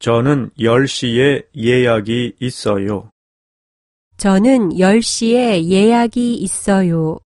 저는 10시에 예약이 있어요. 저는 10시에 예약이 있어요.